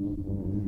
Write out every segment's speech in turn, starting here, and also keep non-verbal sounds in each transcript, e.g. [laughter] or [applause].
Mm-hmm.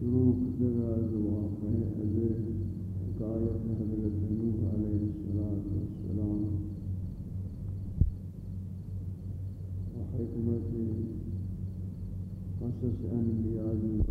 شروع جگہ دعا ہے حکایت حضرت نوح علیہ السلام والسلام. حکمت قصص انبیاء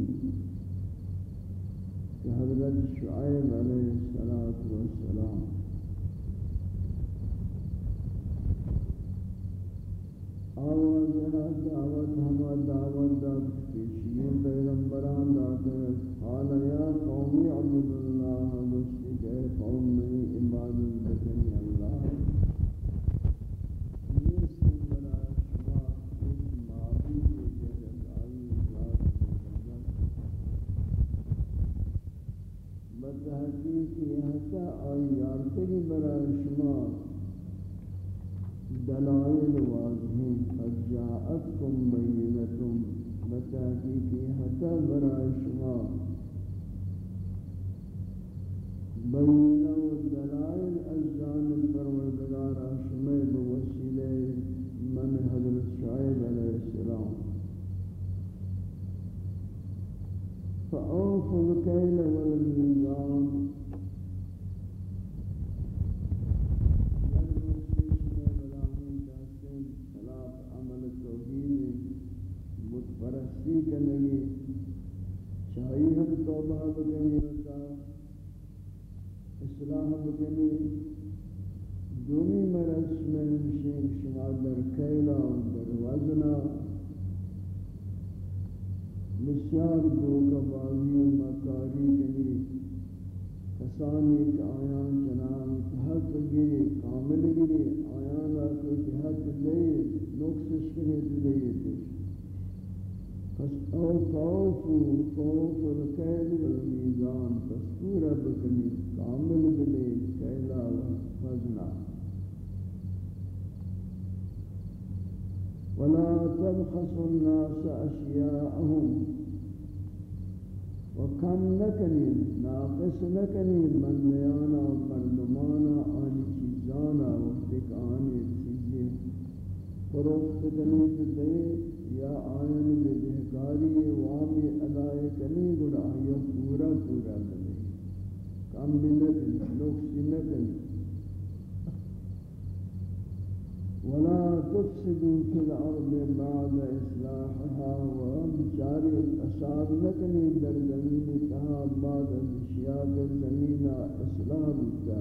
نسبي حضرت شعیب علیہ السلام آواز دعوت ہما دعوت داد پیشین پیغمبران داتے حال یا قومی عبداللہ دوستی کہ قوم میں عبادت بکنی جاءتكم بينة بینتم بتحقیقی حتا برای شما. کسانی کہ آیان چنان حق گری کامل گری آیان آکو کہ حق دے نقصش کنی دے دے فاستو طوفو طوف الكيل والميزان فاستورة بكني كامل بلي كيلا وزنا. ولا تبخسوا الناس أشياءهم و کم نکنیم، ناقص نکنیم بندیانا و مردمانا آني چیزانا وقتی وقتك آني چیزی. فروخت کنید دے یا آئین بدہکاری، وامی ادائے کنی گڑا یا پورا پورا دے. کم بھی نکنی نقصی نکنی ولا تفسدوا في الأرض بعد إصلاحها وبشاري الأساد لكني در زمين تها بعد الاشياء الزمين إصلاح بتا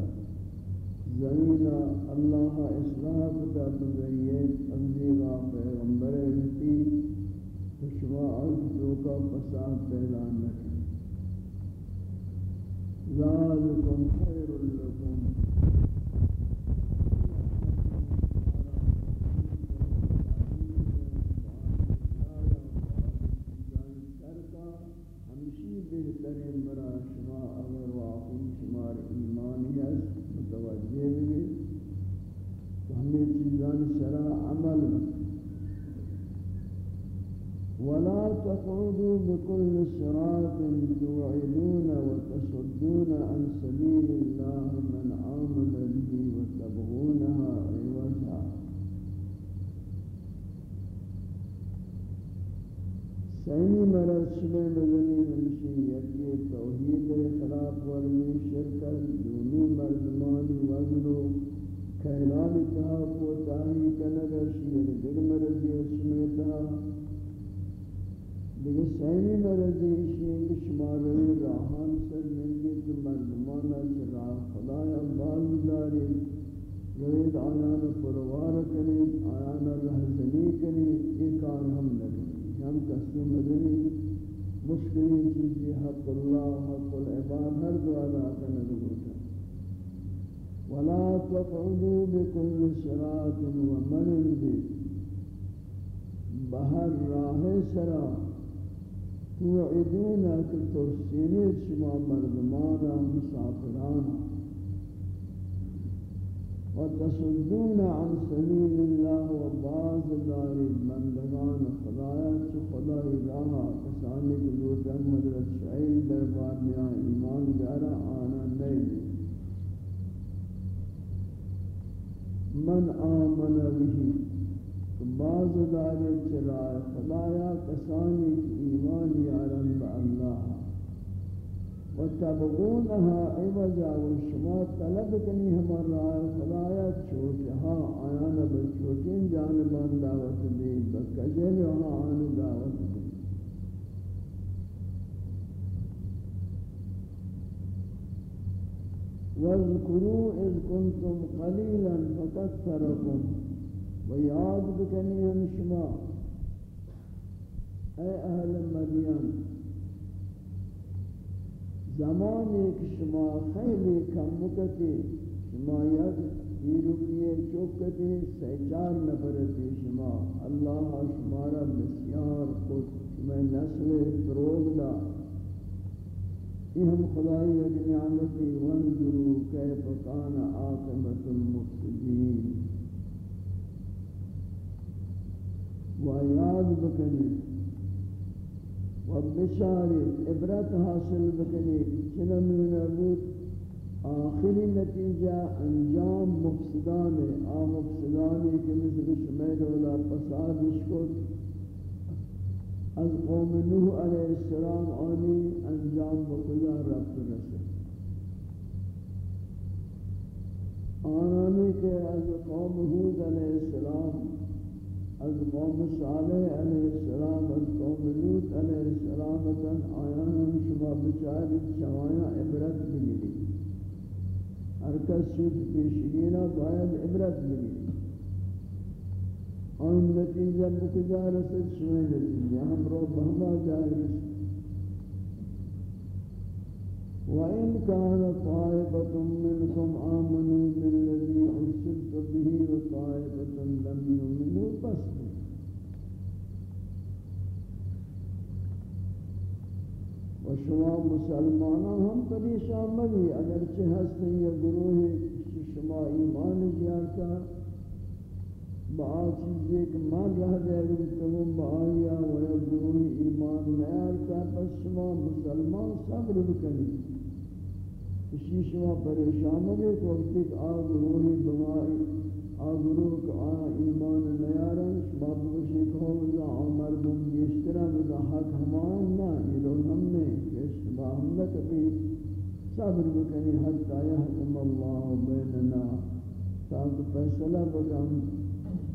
زمین اللہ اصلاح بتا بذریعت انزیغا پیغمبر رتی شما عزدو کا فساد پیدا نکن. ذالکم خیر لکم شرع عمل. ولا تقعدوا بكل صراط توعدون وتصدون عن سبيل الله من آمن به وتبغونها عوجا. سینی مرض شبه مدنی ہمشی یکی توحید خلاف ورمی شرکت دونی مردمانی وزن و کہلان اتحا کو تاہی کنگر شیر دل مرضی اسمی اتحا دیگه سینی مرضی شیر شماری راہان سر ملی تو مردمانا چه راہ خدایا باز داری روید آیان پروار کنید، آیان رہزنی کنید، یہ کار ہم نکنید۔ ہم کسی مدنی مشکلی چیزی، حق اللہ، حق العباد، ہر دعا داتا نظر ولا تقعدوا بكل صراط ومن بهر راہ سرا. توعدون کہ شما مردمانا مسافرانا وتصدون عن سبيل الله وبعض دار بندگان خدایا چھ خدای راہ. کسانی کے لوٹن حضرت شعیب دربار میں ایمان ایمان به. بعض دارے چرائے خدایا کسانی کی ایمان یارن با اللہ. وتبغونها عوجا وشما طلب کنی ہمار رائے، خدایا چوٹہا آیانا بچوٹین جانبان دعوت دی بکجل وہاں آن دعوت واذكروا إذ كنتم قليلا فكثركم. وياد بکنی ہم شما. اے اہل مدین زمان ایک شما خیلی کم مکتی شما یک ایروکیے چوکتی سیچار نفرتی شما. اللہ شمارا بسیار خود. شما نسل فروغ دا ہم خدای ایک نعمتی وانظروا کیف کان عاقبت المفسدین و یاد بکنی. و بشاری عبرت حاصل بکنی. چنمون بود. آخری نتیجہ انجام مفسدان آ مفسدانی کے مثل شمیر اولا فسادش کت از قوم نوح علیہ السلام آنی انجام بکجا رب رسل آنانی کے از قوم حود علیہ السلام، از قوم صالح علیہ السلام، از قوم لوط علیہ السلام تن آیان ہم شما بچار شمایا عبرت بگیری ہر کس سود پیشگینا باید عبرت بگیری آن نتیجہ بکجا رسد سوئے نتیجہ ہم رو بہما جائے رسد وإن كان طائفة منكم آمنوا بالذي أرسلت به وطائفة لم يؤمنوا فاصبروا و شما مسلمانان ہم پریشان مگی اگرچہ ہستیں یا گروہ شما ایمان زیارتا با چیزی کہ مان رہ دے گفتگم با آیا و یا گروہ ایمان نیارتا پس شما مسلمان صبر بکنی۔ اسی شما پریشان ہوئے تو وقت ایک آگ روحی بمائی آگ روح کا آنا ایمان نیارن شما بوشی کہو بزا عمر بن گیشترا بزا حق ہمان نا یہ لوگ ہم نے شما ہم نے کبھی صبر بکنی، حتی یحکم اللہ بیننا۔ تاکہ فیصلہ بکن۔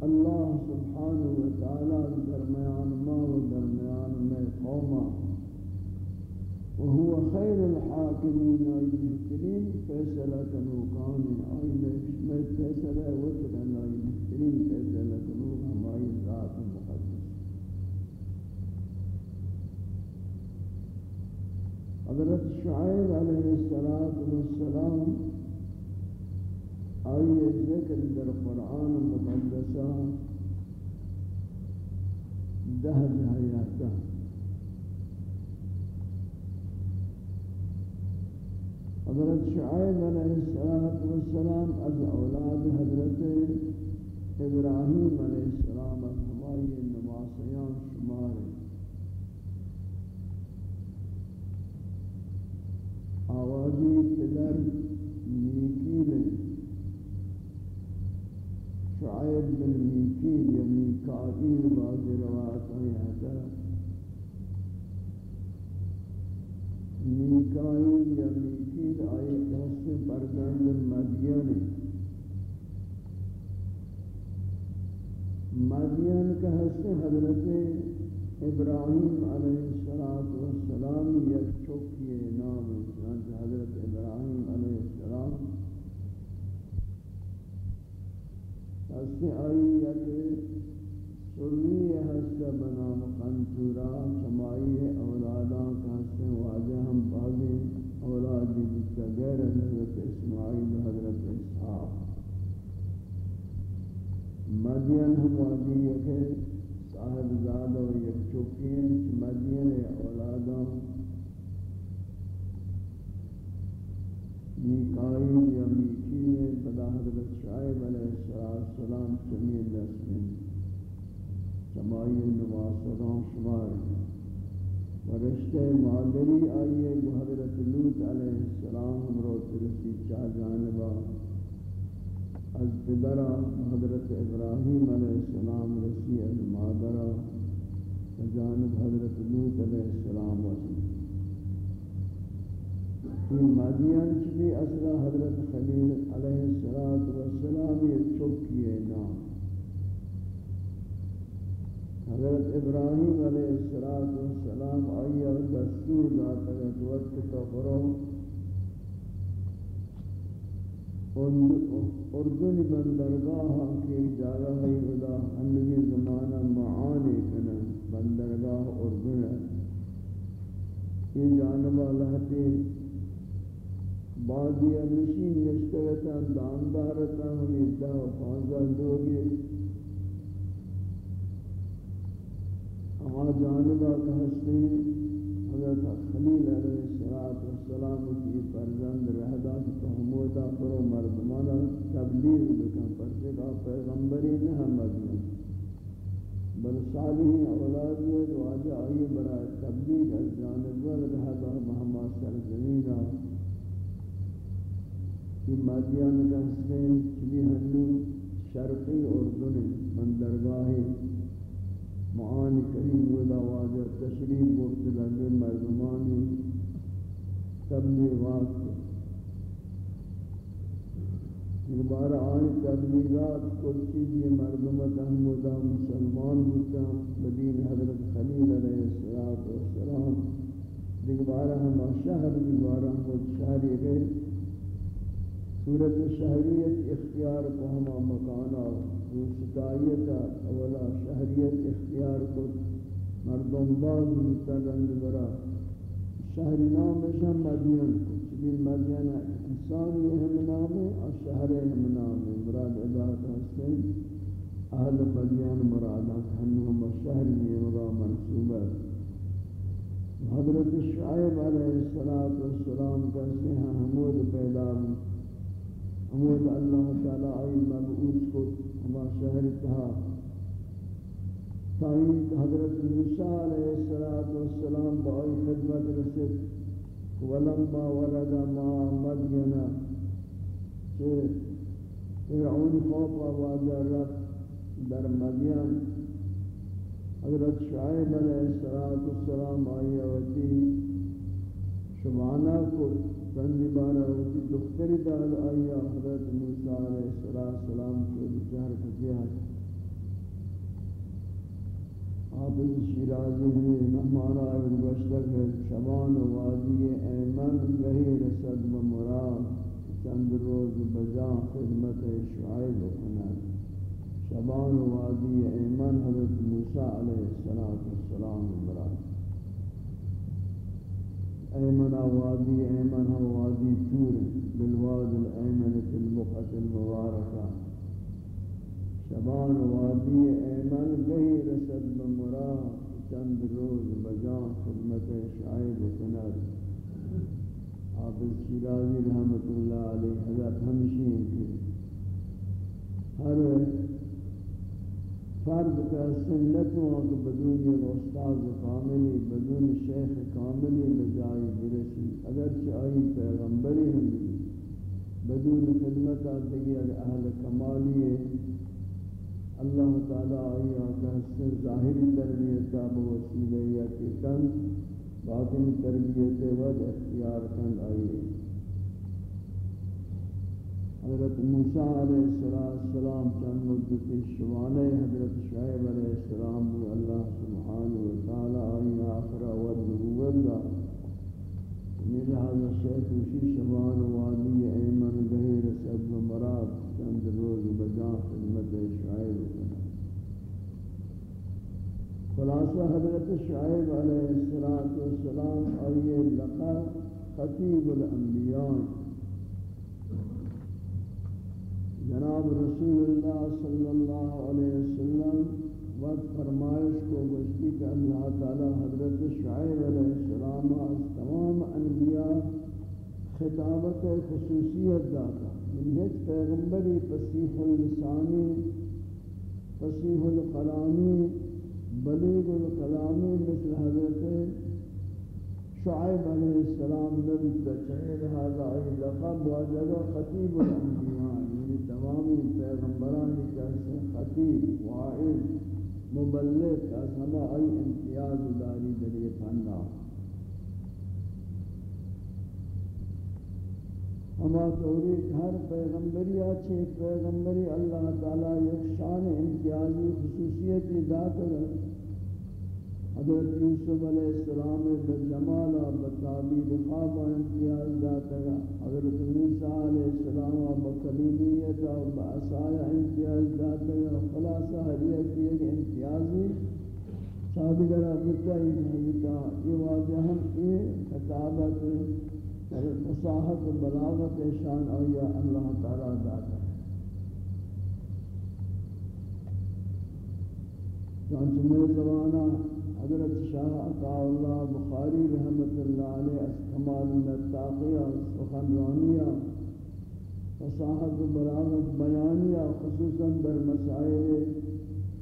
اللہ سبحانہ وتعالی درمیان ما و درمیان میں قوما وهو خير الحاكمين والمسلمين فيصل كنوكان آئل میں فیصلہ وطرن آئل مسلمين فیصلہ كنوك ہمائی ذات مقدس. حضرت شعیب علیہ السلام أي ذكر در القرآن المقدسة دهج حياته حضرت شعیب علیہ السلام از أولاد حضرت ابراہیم علیہ السلام از ہماری نماسیان شمار۔ آوازی پدر بن میکیل یا میکائیل بعض روایت ہیں میکائیل یا میکیل آئی کہست پردند مدین مدین کہست حضرت ابراہیم علیہ السلام یک چوکی نام حضرت ابراہیم علیہ کہست آئی یک سرمی حسد بنام قنطورا سمائی اولاداں کا حسن واجہ ہم پاگے اولادی جتا غیر حضرت اسماعیل حضرت اسحاق۔ مدین ہم وادی یک صاحب زاد و یک چوکین مدین اولاداں میکائیل یا میکین بدا حضرت شعیب علیہ السلام سمیل نسلین سمائی نواسدان شمار ورشتہ مادری آئیے، جو حضرت لوت علیہ السلام رو ترسی چاہ جانبا۔ از پدرا حضرت ابراہیم علیہ السلام رسی از مادرا۔ جانب حضرت لوت علیہ السلام وسلم۔ مادیان چلی اصلا حضرت خلیل علیہ السلام یہ چوکی نام حضرت ابراہیم علیہ السلام آئی اور دستور داتا ہے وقت تو کرو اردن بندرگاہ کی جگہ ہے، خدا انگی زمانہ معانی کنا بندرگاہ اردن ہے۔ یہ جانب اللہ تے بعضی مشین نشتگتا داندارتا ہمیں دہ پانزہ لوگی ہمارا جانبہ کا ہستے حضرت خلیل علیہ السلام کی فرزند رہدہ تو ہمودا پرو مردمانا تبلیغ بکن. پرچے کا پیغمبری نہ مدن بل صالحین اولاد میں واجہ آئی برای تبلیغ از جانب رہدہ محمد سرزمینہ کہ مادیان کا ہستے چلی ہنو شرقی اردن بندرگاہ معانی کریم ولا واجہ تشریف مبتلا مردمانی تبلیغات دوبارہ آئی تبلیغات کل چیزی مردمت احمدہ مسلمان ہوتا، مدین حضرت خلیل علیہ السلام، دوبارہ ہم شہر دوبارہ ہم شہری گئے۔ صورت شہریت اختیار کو ہما مکانا ستائیت اولا شہریت اختیار کو مردم باز مسترند برا شہر نام شہر مدین کو چبیر مدین انسانی ہم نام اور شہر ہم نام مراد عبادت حسن اہل مدین مرادا ہنہم شہر میں وغا منصوبہ حضرت شعیب علیہ السلام کا سنہا حمود پیدا حمود اللہ تعالی آئی مبعوث کو ہما شہر تہا تاہی حضرت موسیٰ علیہ السلام بائی خدمت رسد ولما ورد ما مدینہ کہ فرعون خوف آوازہ رفت در مدین۔ حضرت شعیب علیہ السلام آئی وتی شمانہ کو بندی بارا ہوتی دختری دال آیا حضرت موسیٰ علیہ السلام کو بچار کتیا آپ شیرازی میں نمارا ابن بشتک شبان وادی ایمن، گہی رسد و مراد۔ چند روز بجا خدمت شعائب کنا شبان وادی ایمن، حضرت موسیٰ علیہ السلام وادی ایمن ہم وادی تور بالواد الایمن في البقعة المبارکہ شبان وادی ایمن گئی رسد بمرا چند روز بجان خدمت شعیب کنر حافظ شیرازی رحمت اللہ علیہ حضرت ہمشی ہیں ہر فرد کا سنت ہوں کہ بدون استاد کاملی، بدون شیخ کاملی بجائی برسی اگرچہ آئی پیغمبری ہم بدون خدمت آدھگی اہل کمالی اللہ تعالی آئی آتا سے ظاہری تربیتا بوسیلہ یا کہ کن باطن تربیت ود اختیار کن آئی حضرت موسیٰ علیہ السلام چند مدت شوانے حضرت شعیب علیہ السلام اللہ سبحانہ وتعالی آئی آخرہ والنبوت دا. لہذا شیخ وشی شبان وادی ایمن گہیر سب مراد چند روز بجا خدمت شعیب خلاصہ حضرت شعیب علیہ السلام آئیے لقا خطیب الانبیاء. جناب رسول اللہ صلی اللہ علیہ وسلم، وقت فرمائش کو گشتی کہ اللہ تعالی حضرت شعیب علیہ السلام از تمام انبیاء خطابت خصوصیت داتا۔ من ہیچ پیغمبری فصیح اللسانی فصیح القلامی، بلیغ القلامی مثل حضرت شعیب علیہ السلام نبی تچہر هذا یعنی لقب واجب خطیب الانبیاء۔ تمامی پیغمبران کا خطیب، واعظ، مبلغ کا سما ای امتیاز داری دری فنہ ہما توری ہر پیغمبری اچھے پیغمبری اللہ تعالی یک شان امتیازی خصوصیت ذات ہے حضرت یوسف علیہ السلام بالجمال بتعبیر خواب امتیاز داتا حضرت موسیٰ علیہ السلام بکلیمیت و بعصایا امتیاز داتا خلاصہ حریہ کی ایک امتیازی شادگر ابتا ہی حضرتا یہ واضح ہم یہ خطابت فصاحت و بلاغت شان آیا اللہ تعالی داتا چانچہ میں زمانہ حضرت شاہ عطا اللہ بخاری رحمت اللہ علیہ کمال النتاقیہ سخنرانیہ فصاحت و بلاغت بیانیہ خصوصا در مسائل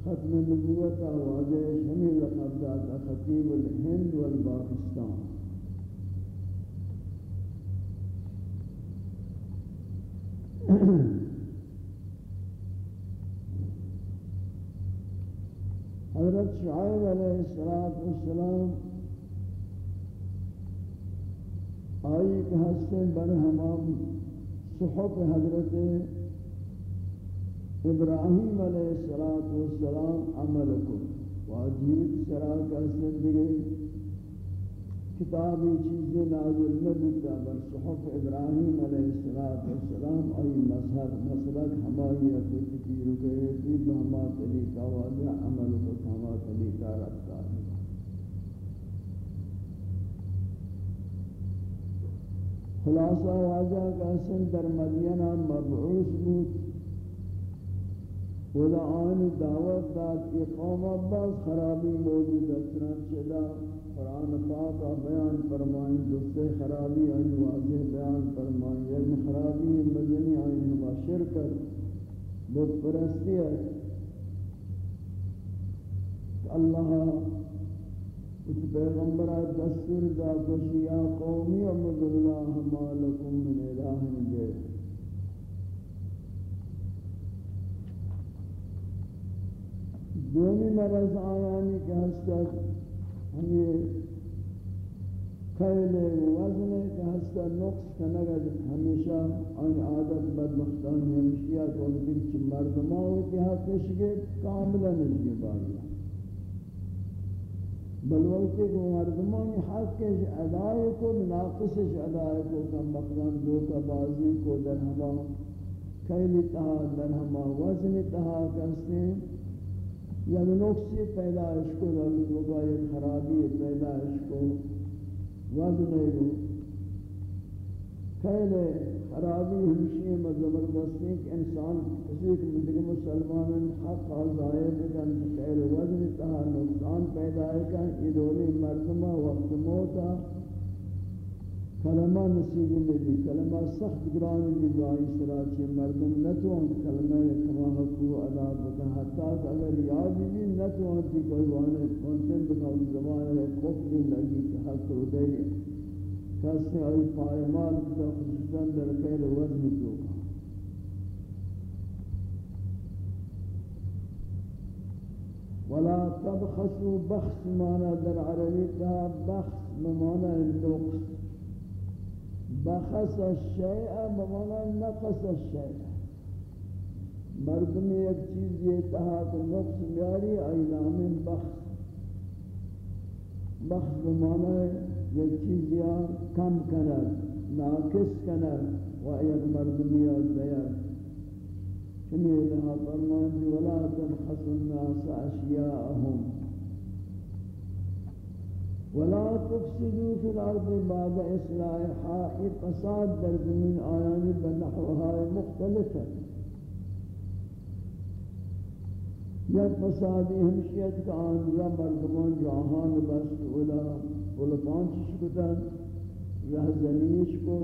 ختم نبوت واضح شمیل قبضات خطیب الہند والباکستان Mm-hmm. [clears throat] حضرت شعیب علیہ السلام آئی کہ حسن برہمام صحب حضرت ابراہیم علیہ السلام عمل کو۔ واجیب سرا کا زندگی کتابی چیزیں نازل نبوتا بر صحف ابراہیم علیہ السلام ای مذہب مسلک ہمائی اکو کی رکے تھی بہما طریقہ واضح عمل کو ہما طریقہ رکھتا ہے خلاصہ واضح کا سن در مدینہ مبعوث بود. ولا آن دعوت داد اقام عباس خرابی موجود اچران چلا قرآن پاک بیان فرمائیں دوسرے خرابی آئی واضح بیان فرمائیں یک خرابی مدنی آئی ہوا شرکت بت پرستی ہے اللہ اس پیغمبر دستور دا کشیا قومی عبد اللہ ما لکم من الہ غیر دومی مرض آیانی یعنی کہ ہستہ ہمیں خیل وزن کا ہستا نقص کنگد ہمیشہ ان عادت بدبختان ہمشیہ کو دل چ مردما ہوتی ہے تشگے کاملا نشگے بایا بلوچے کو مردمان حق ادائے کو ناقص ادائے کو کم مقدام دو کا بازی کو در ہما خیل تہا در ہما وزن تہا کرتے یا نقصی پیدائش کو یعنی لگائے خرابی پیدائش کو. وزنے کو خیل خرابی ہمشی میں زبردستی کہ انسان کسی کے مندگ مسلمان حق ضائع بکن خیل وزن تہا نقصان پیدا کن یہ دولی مردمہ، وقت موتا کلمہ نصیب نبی، کلمہ سخت گرانی بھی بائی سراچی مردم نتوان کلمہ کما حقو ادا بکن، حتی کہ اگر یاد بھی نتوان تی کوئی وانے کنتن بکن، زمان ہے خوف لگی کہ حق رو دے کسی آئی پائمال کتا خصوصا در خیر وزن چوکا ولا تبخسوا بخس مانا در عربی تها بخس مانا النقص بخص الشیء بمانا نقص الشیء. مردم ایک چیز یہ تہا کہ نقص بیاری آئی نام بخص بخص بمانا یک چیز یا کم کنر ناقص کنر و ایک مردمی دیار چنی لها فرمان ولا تبخص الناس اشیاءهم. ولا تفسدوا في الارض بعد اصلاحها فساد در زمین آیان بنحوها مختلفه. یا فسادی ہمشیت کا آنیا مردمان جاہان بست اولا پلپان چشکتن زمینش کو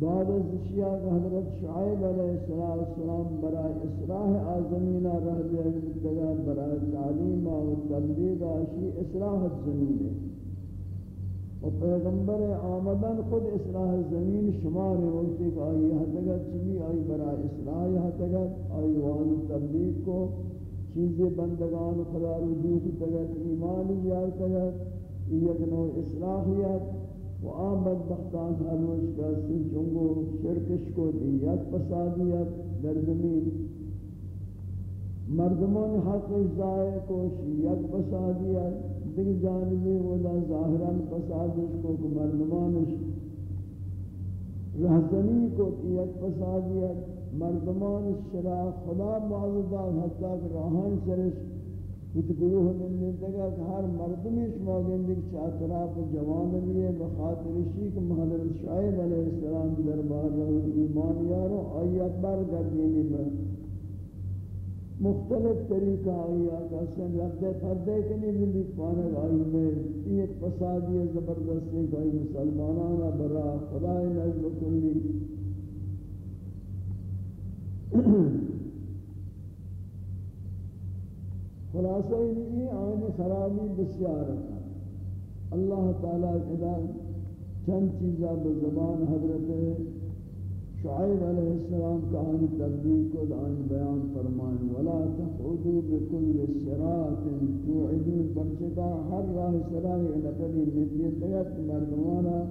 بعد از اشیاء حضرت شعیب علیہ السلام برای اصلاح آزمینہ رہ دے گا برای تعلیم و تبلیغ آشی اصلاح زمین. ہے و پیغمبر آمدن خود اصلاح زمین شمار وقتی کہ آئی حتگت چلی آئی برا اصلاح حتگت آئی وان تبلیغ کو چیزیں بندگان خدا رجوع تگت ایمان یار تگت یک نوع اصلاحیت. و آم بدبختان ہر روز کا شرکش کو دیت پسادیت در زمین۔ مردمان حق ازدائے کو شیعت پسادیت دیگر جانبی ولا ظاہران فسادش کو کہ مردمانش۔ رہزنی کو تیت فسادیت مردمانش شرا خدا معذدان حتی کہ راہان سرش۔ کچھ گروہ ملنے تگا کہ ہر مردمیش موگندگ چاہتراف جوان لیے بخاطر شیک محضر شعیب علیہ السلام دربار رہو ایمان یارو آیت بار گردینی بر مختلف طریقہ آئی آقا سن رکھتے پردے کے لیے ملی پانک آئی میں ایک فسادی زبردستی گئی مسلمانانا برا خدای نجم کلی۔ خلاصہ یہ آئین خرابی بسیار ہے۔ اللہ تعالیٰ کے چند چیزہ بزبان حضرت شعیب علیہ السلام کا آن تبدیل کو آن بیان فرمائیں۔ ولا تقعدوا بكل صراط توعدون۔ برچکا ہر راہ سراہ نفری مثلی تیت مردمانا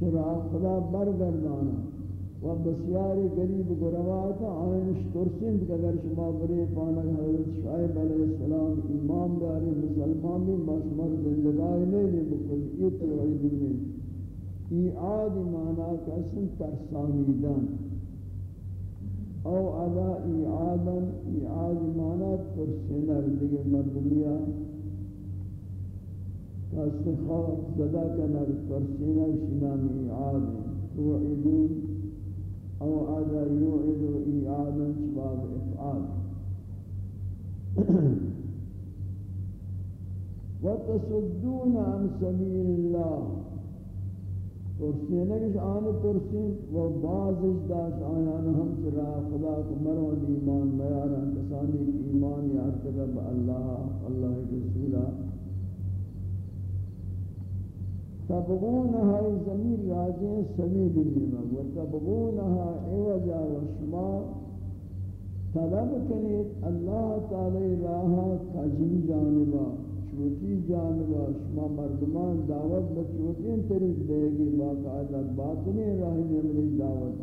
چرا خدا برگردانا۔ و بسیاری غریب گروات آئینش ترسند کہ اگر شما بری پانک حضرت شعیب علیہ السلام امام داری مسلمان بھی مسمر زندگاہ نہیں لی بکل یہ توعدون ایعاد مانا کسن ترسانیدن. او علا ایعادن ایعاد مانا ترسنر دیگر مردمیا کسن خواب زدہ کنر ترسنر شنام ایعاد توعدون او علا یوعد ایعادا شباب افعال. [clears throat] وتصدون عن سبيل الله ترسین اگش آن ترسین و بازش داشت آیان ہم چرا خدا کو مرون ایمان میارا کسانی کی ایمان یارتگا با اللہ اللہ کے رسولہ. تبغونها زمین راجع سبیل نیمہ و تبغونها عوجا و شما طلب کنید اللہ تعالی راہا کجی جانبا چوٹی جانبا، شما مردمان دعوت بچوٹین طریق دے گی باقاعدہ باطنی راہی نمری دعوت.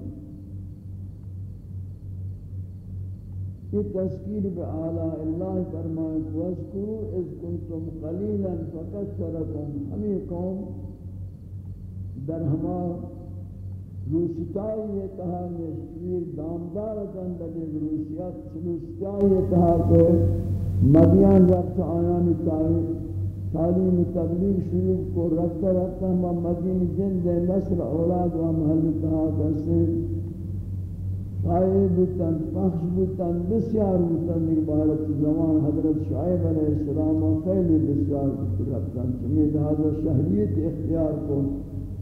یہ تذکیر بے بآلاء اللہ فرمائے وَذْكُرُوا اِذْ كُنْتُمْ قَلِيلًا فَكَثَّرَكُمْ ہمیں قوم در ہما روسیتائی یہ کہا نشویر دامدارتاً در روسیات چلوسیتائی یہ کہا کہ مدیان رفت آیان تعلیم تبلیغ شروع کو رکھتا رکھتا ہم مدین جند نسل اولاد و محل تہا کسے شائع بودتن پخش بودتن، بسیار بودتن، ایک بارت زمان حضرت شعیب علیہ السلام و خیلی بسیار رفتن چمید حضرت شہریت اختیار کو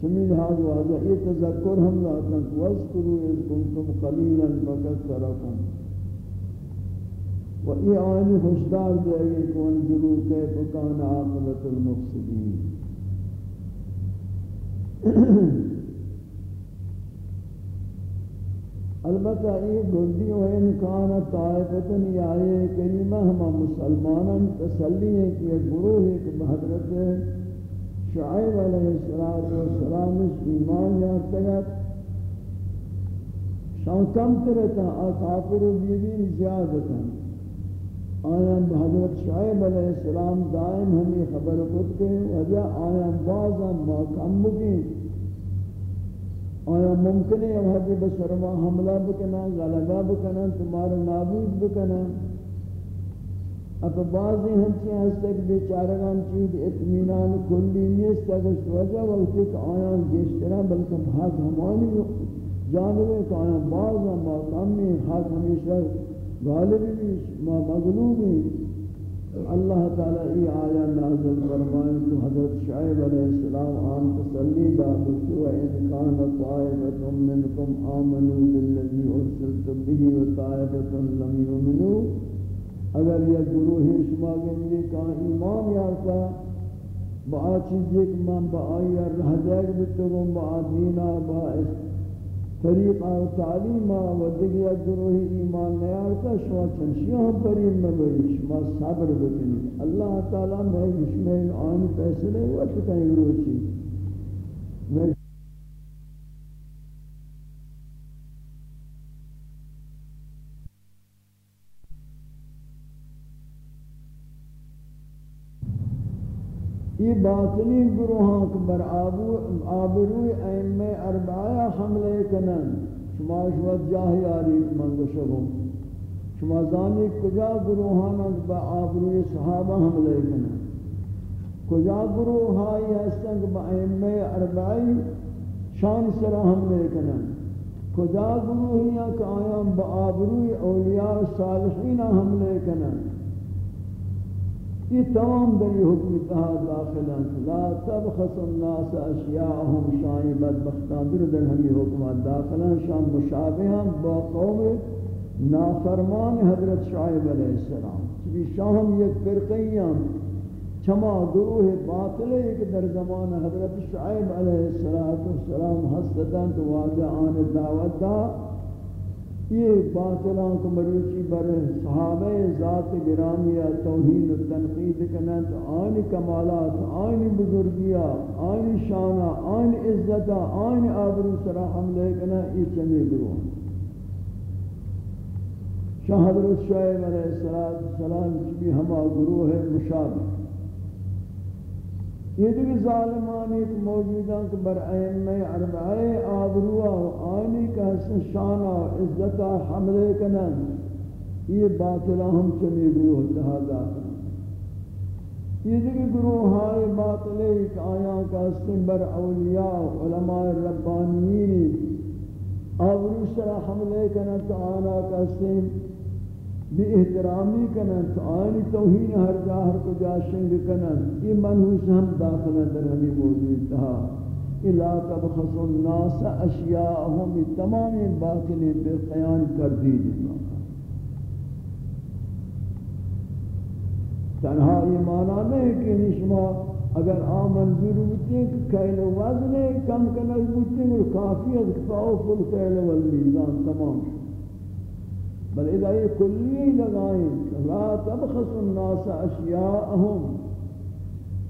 چمید حضرت یہ تذکر ہم لاتن وَذْكُرُوا اِذْ كُنْتُمْ قَلِيلًا فَكَثَّرَكُمْ و ای آنی خوشدار دے گی کون ضرور کے پکان عاقبت المفسدین. البتہ یہ گردی و انکان طائفتن یا یہ کریمہ ہما مسلمانان تسلی ہے کہ ایک گروہ ہے کہ حضرت شعیب علیہ السلام ایمان یافتگت شان کم کرتا آکافر و بیدین زیادتا آیان حضرت شعیب علیہ السلام دائم ہمیں خبر خود کے وجہ آیان بعضا ما کم بگی آیا ممکن ہے وحدی بسرما حملہ بکنا غلبہ بکنا تمہارا نابود بکنا اب بعضی ہنچی ہستے کہ بیچارگان چیز اتمینان کلی نیست اگر وجہ وقت ایک آیان گیشترا بلکہ بھاگ ہمانی جانبے کہ آیان بعضا ما کم میں حق ہمیشہ غالب بھی ما مغلوب اللہ تعالی ای آیا نازل فرمائے تو حضرت شعیب علیہ السلام آن تسلی دا بسو ان کان طائبت منکم آمنوا بالذی ارسلت به و طائبت لم یؤمنوا اگر یہ گروہ شما گندی کا ایمان یارتا با چیزی کہ من با آئی رہ دیگ بتگم، با دینا با طریقہ و تعلیم و دیگر گروہی ایمان نیارتا، شما چنشی ہم پریم مبری شما صبر بکنی. اللہ تعالی میں جشمین آنی فیصلے وقت کہیں روچی میں یہ باطنی گروہاں کے بر آبروی ائمہ اربعہ حملے کنن. شما شوت جاہی آری منگو شبوں شما زانی کجا گروہاں با آبروی صحابہ حملے کنن؟ کجا گروہائی ہستن با ائمہ اربعی شان سرا حملے کنن؟ کجا گروہیاں کہ آیاں با آبروی اولیاء صالحین حملے کنن؟ یہ تمام در یہ حکم اتحاد داخلان لا تبخص الناس اشیاءهم. شاہی بدبختان در در ہمی حکمات داخلان شام مشابہاں با قوم نافرمان حضرت شعیب علیہ السلام. چبی شاہم یک فرقیاں چما گروہ باطل ہے کہ در زمان حضرت شعیب علیہ السلام حسدتاں تو واضح آن دعوت دا یہ باطلان کو مروچی بر صحابہ ذات گرامیہ توہین و تنقید کنن تو آن کمالات، آن بزرگیہ آن شانہ، آن عزتہ آن آبرو سرا حملے کنن یہ چمی گروہ شاہ حضرت شعیب علیہ السلام چبی ہما گروہ مشابہ۔ یہ دیکھ ظالمانی ایک موجودہ کہ بر ائمہ اربعہ آبروا و آنی کا حسن شانہ و عزتہ حملے کنن، یہ باطلہ ہم چمی گروہ اتحادہ یہ دیکھ گروہ ہائے باطلے ایک آیاں کا حسن بر اولیاء و علماء ربانیین، آبرو سرا حملے کنن تو آنا کا حسن بی احترامی کنن، تو آنی توہین ہر جاہر کو جاشنگ کنن. یہ منحوس ہم داخل در ہمی موجود تھا. الا تبخص الناس اشیاءهم تمام باطنی بے قیان کر دی دیجیے. تنہا یہ معنی نہیں کہ نشما اگر آمن ضرورت ہے کہ کیل وزن کم کنل بوتے ہیں کافی ہے کہ فاؤ فل کیل والمیزان تمام شد. بل اذا یہ کلی لگائیں لا تبخص الناس اشیاءهم.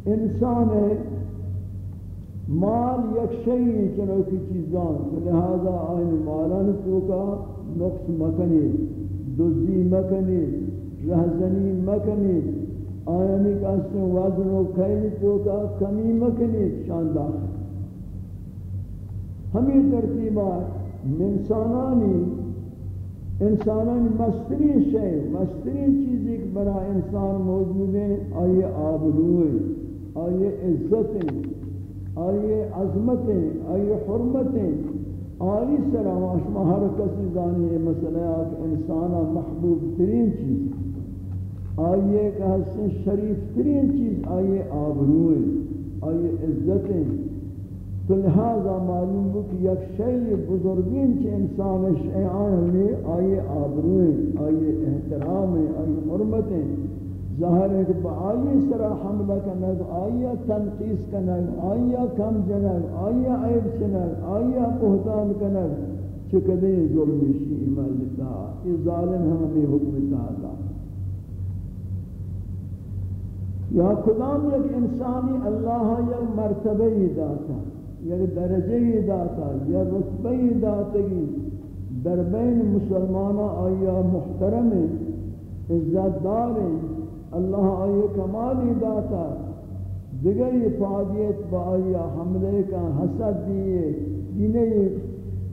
انسان مال یک شئی چنو کی چیزان لہذا آئین مالان تو کا نقص مکنی دزی مکنی، رہزنی مکنی، آئینی کا اسم وزن و کھیل تو کا کمی مکنی شاندار ہمیں ترتیبات منسانانی انسانان مسترین شے مسترین چیز ایک بڑا انسان موجود ہے آئیے آبروئے آئیے عزتیں، آئیے عظمتیں، آئیے حرمتیں آئی سلام آشما ہر کسی دانی ہے مسئلہ کہ انسان محبوب ترین چیز آئیے کہ حسن شریف ترین چیز، آئیے آبروئے آئیے عزتیں تو لہذا معلوم ہو کہ یک شئی بزرگین چی انسان شیعان میں آئیے آبرویں آئیے احترامیں آئیے حرمتیں ظاہر ہے کہ با آئیے سرا حملہ کنگ آئیے تنقیس کنگ آئیے کم جنگ آئیے عیب چنگ آئیے پہتان کنگ چکدیں ظلمی شیئی مالتا یہ ظالم ہمیں حکم تعالی یا کدام یک انسانی اللہ یک مرتبہ داتا یعنی یا درجه داتا یا رتبه داتگی در بین مسلمان آیا محترم عزت دار اللہ آیا کمالی داتا دیگر فادیت با آیا حملے کا حسد دیئے، دینے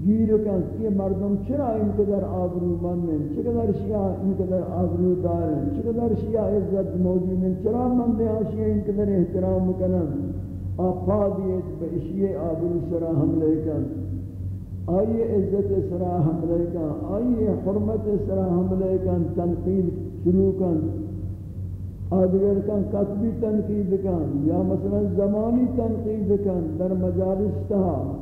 گیر کن کہ مردم چرا ان قدر آبرو مند ہیں، چقدر شیعہ ان قدر آبرو دار ہیں، چقدر شیعہ عزت موجود ہیں، چرا مند ہیں شیعہ ان قدر احترام کنن آفادیت بشیئے آبرو سرا حملے کن آئیے عزت سرا حملے کن آئیے حرمت سرا حملے کن تنقید شروع کن. آدگر کن، قطبی تنقید کن. یا مثلا زمانی تنقید کن در مجالس تہا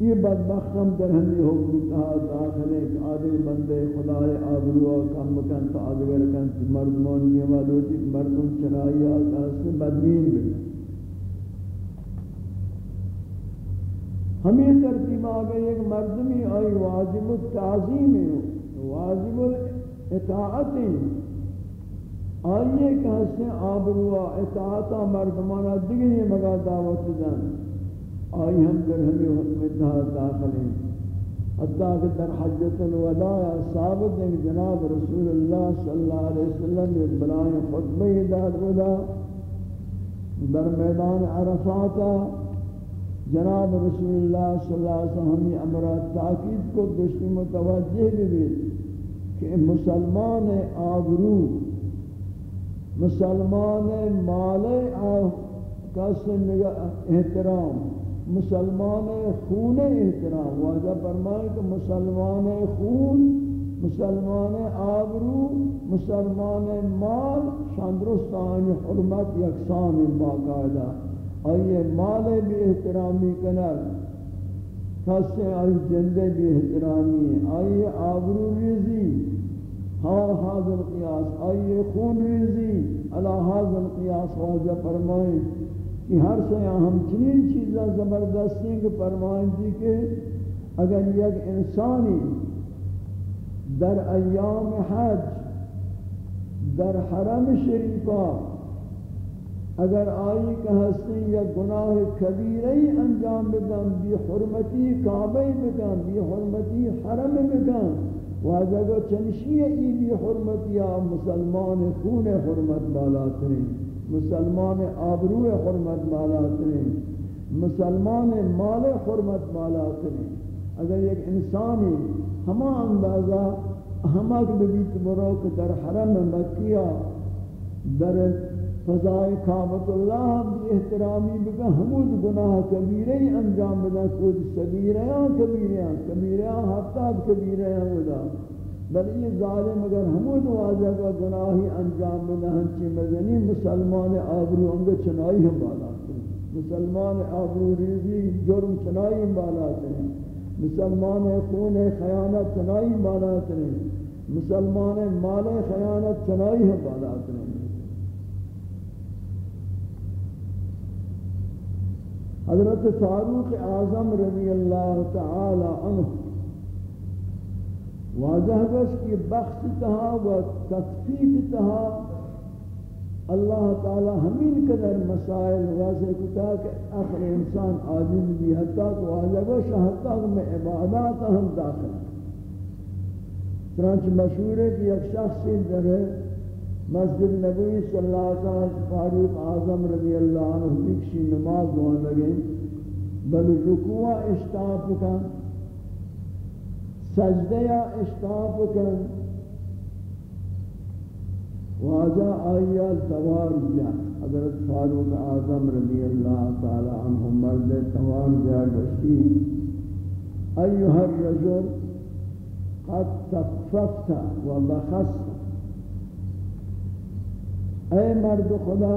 یہ بدبختم در ہمی حکم کہا داخل ایک آدھے بندے خدای آبرو کم بکن تو آدھگر کن مردمان نیما لوٹی مردم چنائی آکا سے بدمین بھی ہمیں ترتیب آگئے ایک مردمی آئی، واجب التعظیم ہے۔ واجب الاطاعت آئیے کہ ہستے آبرو اطاعتا مردمانا دیگنی مگا دعوت دن۔ آئی ہم در ہمیں حکم داخل ہیں۔ حتیٰ کہ در حجت الوداع ثابت ہے کہ جناب رسول اللہ صلی اللہ علیہ وسلم ایک بلائیں خطبہ داد ودا در میدان عرفاتا جناب رسول اللہ صلی اللہ علیہ وسلم ہمیں امرات تاکید کو دشتی متوجہ بھی کہ مسلمان آبرو، مسلمان مال آہ احترام، مسلمان خون احترام، واجہ فرمائے کہ مسلمان خون، مسلمان آبرو، مسلمان مال شاندرستان حرمت یکسان باقاعدہ آئیے مال بھی احترامی کنر کسے آئی جندے بھی احترامی؟ آئیے آبرو ریزی ہاں حاضر قیاس، آئیے خون ریزی اللہ حاضر قیاس واجہ فرمائے کہ ہر سیا ہم چنین چیزاں زبردستی کے فرمائیں جی کہ اگر یک انسانی در ایام حج، در حرم شریفہ اگر آئی کہ ہستی یا گناہ کبیرہی انجام بکن بی حرمتی کعبہ بکن بی حرمتی حرم بکن واجہ کو چنشی ای بی حرمتی یا مسلمان خون حرمت بالا ترین، مسلمان آبرو حرمت مالا کریں مسلمان مال حرمت مالا کریں اگر ایک انسانی ہما اندازہ ہمک ببیت بروک در حرم مکیہ، در فضائے کعبت اللہ بھی احترامی بکا حمود گناہ کبیرے انجام بدا کود سبیرے کبیرے کبیرے ہفتاد کبیرے ہیں بل یہ ظالم اگر حمود واجہ کا گناہی انجام میں ہنچی مدنی مسلمان آبرو انگے چنائی ہم بالا مسلمان آبرو ریزی جرم چنائی ہم بالا کریں مسلمان خون خیانت چنائی ہم بالا کریں مسلمان مال خیانت چنائی ہم بالا کریں حضرت فاروق اعظم رضی اللہ تعالی عنہ واضح بس کی بخش تہا و تکفیف تہا اللہ تعالی ہمین قدر مسائل واضح کتا کہ اخر انسان عاجز بھی حتیٰ کہ واضح بس حتیٰ میں عبادات ہم داخل چنانچہ مشہور ہے کہ ایک شخص در مسجد نبی صلی اللہ علیہ وسلم، فاروق اعظم رضی اللہ عنہ دیکشی نماز دوان لگیں بل رکوع اشتاف کا سجدہ یا اشتاف کن، واجہ آئیہ دوار جا، حضرت فاروق اعظم رضی اللہ تعالی عنہ مرد توار جا گشتی۔ ایوہ الرجل قد تففت و بخست اے مرد خدا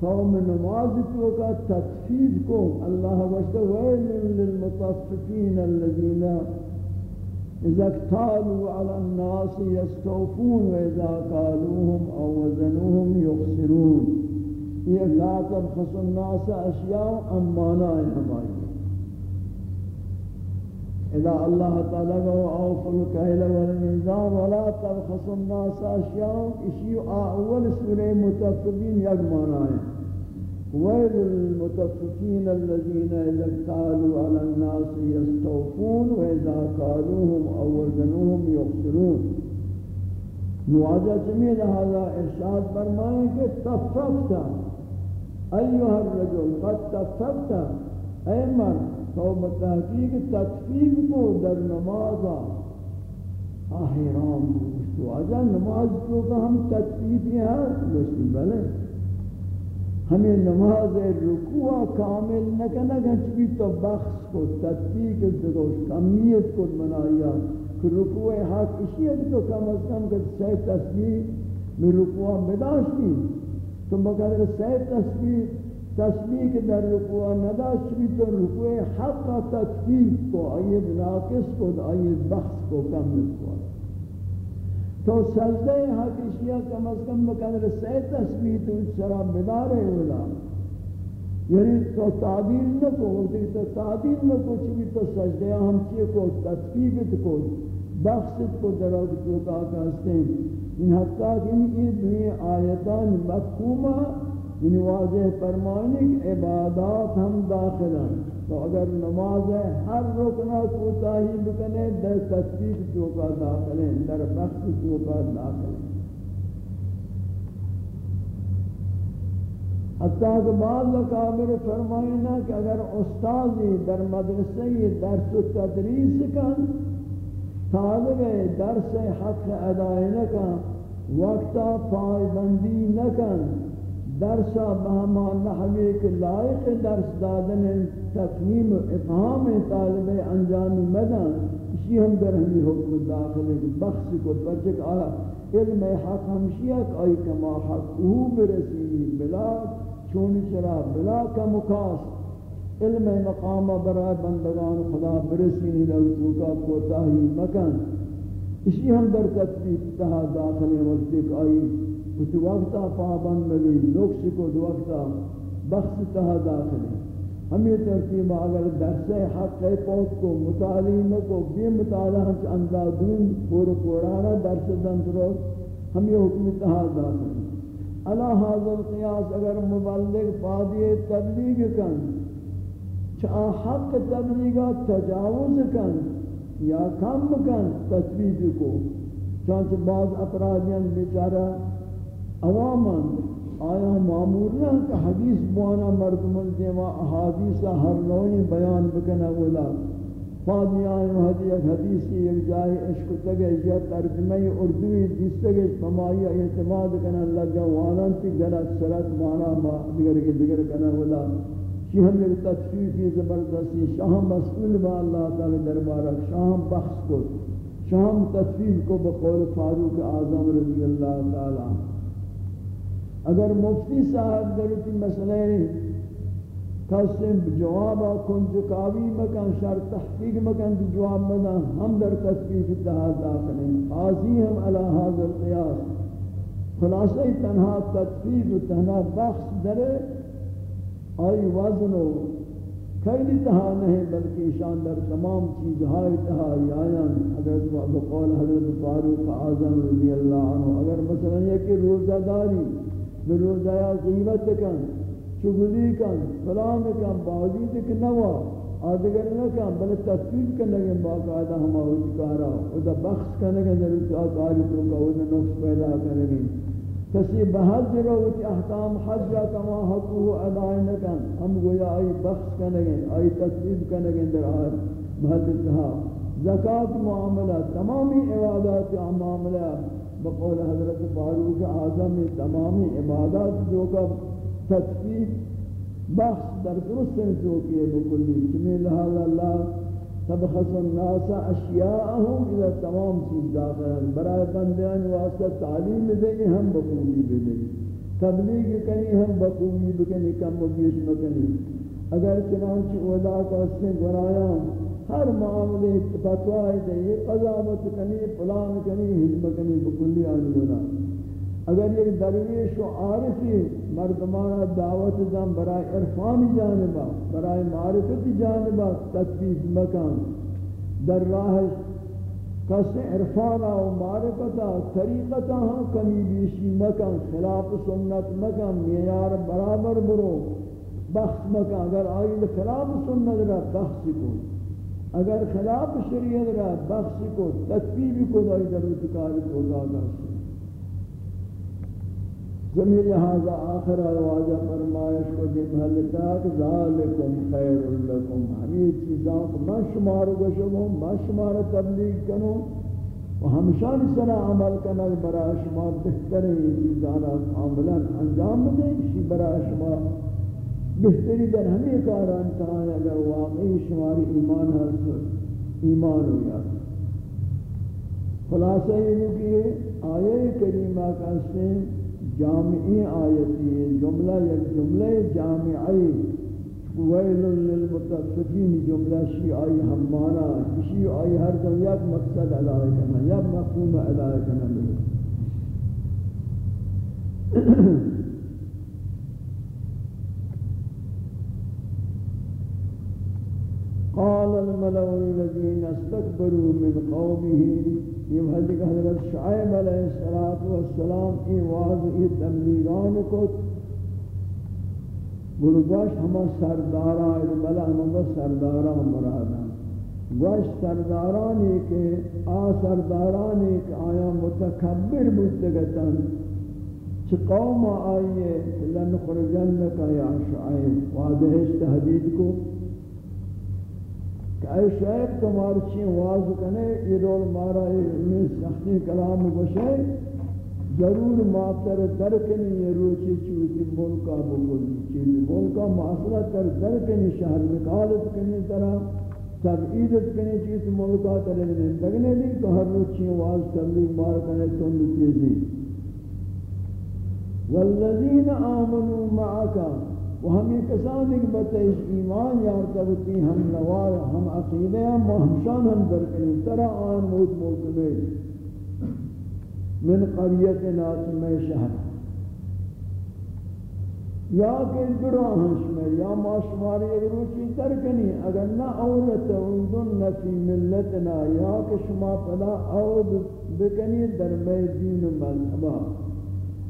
قوم نماز تو کا تطفیف کو اللہ وشتہ ویل للمطففین الذین اذا اكتالوا على الناس يستوفون واذا قالوهم او وزنوهم يخسرون یہ لا تبخس الناس اشیاء امانا ہماری إذا الله تعالى کو أوف الکیل والمیزان ولا تبخس الناس أشياء اشی أول سورة متفقین يجمعنا. ويل للمتففين الذين إذا اكتالوا على الناس يستوفون وإذا قالوهم أو وزنوهم يخسرون. نواجه جميل هذا إرشاد برمائن كي تففت أيها الرجل قد تففت أي مرد تو بتحقیق تطفیق کو در نمازا آہیرام تو آجا نماز کو کہ ہم تطفیق ہیں گوشتی بلے۔ ہمیں نماز رکوع کامل نہ کرنا گھنچ تو بخش کو تطبیق دروش کمیت کو منایا کہ رکوع حق اسی ہے تو کم از کم کہ سی تسبیح میں رکوع بداشتی۔ تو مگر سی تسبیح تسبیح کے در رکوع ندا چوی تو رکوع حق تکفیف کو آئیت ناقص کو آئیت بخص کو کم کو تو سجدہ حق اشیاء کم از کم مکان رسے تسبیح تو سرا بدار ہے اولا. یعنی تو تعبیر نہ کو وقتی تو تعبیر نہ کو چوی تو سجدہ ہم چیئے کو؟ تسبیح کو. بخص کو درود کو کہا کہ ان حقا کہ ان آیتان مفہومہ یعنی واضح فرمانے کہ عبادات ہم داخل ہیں۔ تو اگر نماز ہے ہر رکنہ کوتاہی بکنے، در تصویر چوکا داخل ہیں، در بخش چوکا داخل ہیں۔ حتیٰ کہ بعض لکابر فرمائنا کہ اگر استاذی در مدرسے درس و تدریس کن، طالب درس حق ادائے کن، وقتا پائبندی نکن درسا بہما نحوی کے لائق درس دادن تفہیم و افہام طالب انجام مدن، اسی ہم در ہمی حکم داخل ہے بخص کو پرچک آیا۔ علم حق ہمشیت آئی کما حق او برسینی بلا چون چرا بلا کا مکاس علم مقام برای بندگان خدا برسینی لوتو کا کوتاہی مکن۔ اسی ہم در تطبیق تہا داخل وقت ایک آئی اس وقتا پابند ملی نقص کو وقتا بخش تہا داخل ہے ہم یہ ترتیب اگر درس حق پوک کو مطالعہ کو بھی مطالعہ ہم اندازون پور قرآن درس دندرو ہم یہ حکم تہا داخل ہے علا حاضر قیاس اگر مبلغ فادی تبلیغ کن چاہ حق تبلیغا تجاوز کن یا کم کن تصویب کو چانچہ بعض اپرادیان بیچارہ عوامان آیا معمول نہ کہ حدیث بوانا مردمان دیما احادیث ہر نوعی بیان بکنا اولا۔ فادی آئین حدیث ایک حدیثی ایک جائے عشق تگے یا ترجمہ اردوی جس تگے فمائی اعتماد کنا لگا وانا تی گلت سرت مانا ما دیگر کے دیگر کنا اولا۔ شی ہم نے تطفیق کی زبردستی شاہم مسئول با اللہ تعالی دربارہ شاہم بخش کو شاہم تطفیق کو بقول فاروق اعظم رضی اللہ تعالی۔ اگر مفتی صاحب درتی مسئلہ قسم جواب کنج کاوی مکان شر تحقیق مکان دی جواب منا ہم در تصفیق اتحاد داخل ہیں قاضی ہم علی حاضر قیاس۔ خلاصہ تنہا تصفیق و تنہا بخش در آئی وزن و خیلی تہا نہیں، بلکہ شان در تمام چیزہائی تہا یایان حضرت و بقول حضرت فاروق اعظم رضی اللہ عنہ، اگر مثلا یہ کہ روزہ داری بروزایا غیبت کن، چگلی کن، فلان کن، باوجود کہ نوا آدگر نہ کن بل تفصیل کرنے کے باقاعدہ ہم ہوئی کارا او دا بخش کرنے کے ضرورت آقاری تو کا او نقص پیدا کرنے گی کسی بحج رو تی احکام حج را کما حقوق ادائے نہ کن ہم گویا آئی بخش کرنے گے آئی تفصیل کرنے کے در آئے محل اتحا زکاة معاملہ تمامی عبادات معاملہ بقول حضرت فاروق اعظم تمام عبادات جو کا تطبیق بخش در درست جو کیے بکلی چمی لہذا اللہ تبخص الناس اشیاءهم الى تمام چیز داخل برای بندیان واسطہ تعلیم دیں ہم بخوبی بدیں تبلیغ کنی ہم بخوبی بکنی کم و بیش مکنی اگر چنانچہ اولا کا اس سے گنایا ہر معاملے فتوائی دے یہ قضاوت کنی پلان کنی حجم کنی، بکلی آنگونا اگر یہ درویش و عارفی مردمانہ دعوت دم برای عرفان جانبا برای معرفت جانبا تطبیق مکان، در راہ کس عرفانا و معرفتا، طریقتا ہاں ہم کمی بیشی مکان، خلاف سنت مکان میار برابر برو بخش مکان۔ اگر آئی خلاف سنت را بخش کو اگر خلاف شریعت را بخش کو تطبیب کو دائی در اتکار تو گاگا زمین لہذا آخر آواجہ فرمائش کو دیم حلتاک ذالکم خیر لکم۔ ہمیں چیزاں کو میں شمار گشموں میں شمار تبلیغ کنوں و ہمشان سنا عمل کرنا برای شما بہترین چیزانا کاملا انجام دیں، اسی برای شما بہتری در ہمیں کاران تاں اگر واقعی شماری ایمان حاصل ایمان ہو یا خلاصہ یہ کہ آیے کریمہ کا سے جامعی آیتی ہے جملہ یک جملہ جامعی ویل للمتصفین جملہ شی آئی ہم مانا شی آئی ہر دن یک مقصد علاقہ کرنا یک مفہوم علاقہ کرنا قال الملأ الذين استكبروا من قومه. یہ حضرت حضرت شعیب علیہ الصلوۃ والسلام کی واضح تبلیغان کو گرگاش ہم سرداران بلا ہم سرداران مرادان گوش سرداران کہ آ سرداران ایک آیا متکبر بودتگتن چھ قوم آئیے لنخرجنک یا شعیب۔ واضح تحدید کو کہ اے شاید تمہاری چین واضح کنے، یہ رول مارا، یہ سختی کلام بشے، ضرور ماتر درکنی یہ روچی چوتی ملکا بگلی چیزی ملکا معاصلہ تر درکنی شہر مکالت کنی طرح تبعیدت کنی چیزی ملکا تر زندگنے لی تو ہر روچی واضح تبلیغ مار کنے تند چیزی والذین آمنوا معاکا و ہمیں کسان ایک بتائش ایمان یارتبتی ہم نوار ہم عقیدہ ہم ہمشان ہم درکنی ترا آن موت موت میں من قریت ناسم شہر یا کہ گروہ ہنش میں یا ما شماری روچی ترکنی اگر نہ اولت اوندن فی ملتنا یا کہ شما پدا اود بکنی در میں دین مذہبہ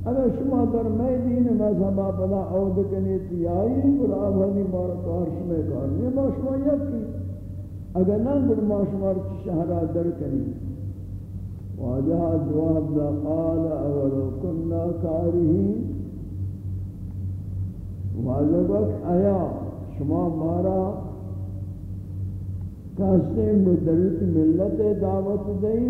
اگر شما در میں دین مذہبہ بلا عود کنی تیائی پر آبھانی مارا کار شما کار نہیں ما شما یکی اگر نہ در ما شما رچی شہرہ در کنی واجہ جواب دا قال اولو کننا کارہی واجہ وقت آیا شما مارا کہستے مدرت ملت دعوت دئی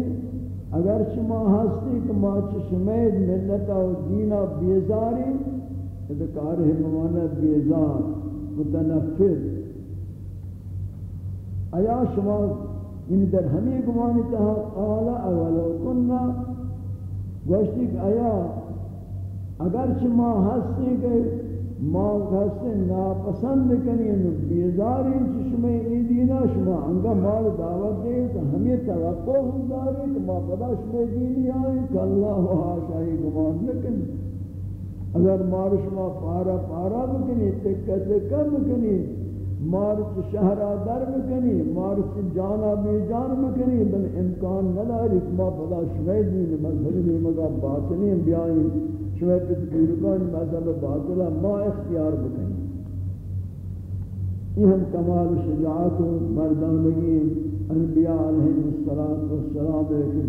اگر شما ہستی کہ ما چشمید ملتا و دینا بیزاری ادھکار ہموانا بیزار، متنفر۔ ایا شما یعنی در ہمیں گمانی تہا قالا اولو کننا، گوشتی کہ ایا اگر شما ہستی کہ ما کسی ناپسند کنی نو بیزاری چشمه ای دینا شما. انگا مال دعوت دے تو ہمیں توقع ہم داری کہ ما پدا شما دینی آئیں کہ اللہ و حاشائی گمان نکنی اگر مار شما پارا پارا بکنی، تکہ تکہ بکنی مار چ شہرہ در بکنی مار چ جانا بی جان بکنی، بل امکان نداری کہ ما پدا شما دینی، مذہبی مگا باطنی بیائیں شما تذکیرکان مذہب باطلا ما اختیار بکنی. یہ ہم کمال شجاعت و مردانگی انبیاء علیہ السلام لیکن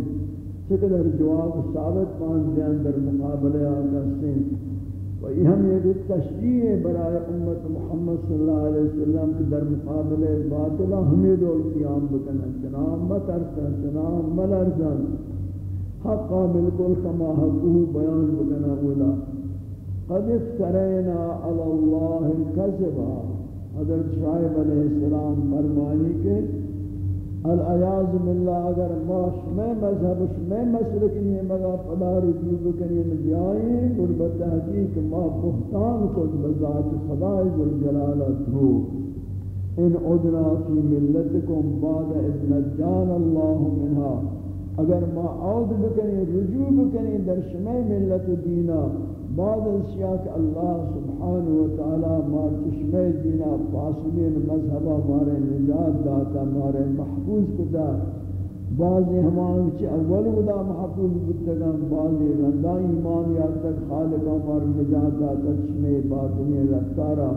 چقدر جواب ثابت پان دے اندر مقابلے آگا سے و یہ ہم یہ تشریح برائے امت محمد صلی اللہ علیہ وسلم کے در مقابلے باطلا ہمیں دول قیام بکنا چنام مترسا چنام ملرزن. حقا بالکل کما حقوه بیان بکنا اولا. قد افترینا علی اللہ کذبا حضرت شعیب علیہ السلام فرمانی کے العیاض باللہ، اگر ماش میں مذہب میں مسلک نہیں مگا فلا رجوع بکنی نبیائی قربت تحقیق ما بہتان کو بذات خدای ذوالجلالت ہو. ان ادنا فی ملتکم بعد اذ نجان اللہ منها اگر ما عود بکنی، رجوع بکنی در شمع ملت دینا، بعد اشیاء کہ اللہ سبحانہ وتعالی ما چشمہ دینا فاصلین مذہبہ مارے نجات داتا مارے محفوظ کتا. بعضی ہمان چی اول ودا محفوظ بتگان بعضی رندہ ایمان یا تک خالقہ مار نجات داتا چشمہ باطنی رفتارا.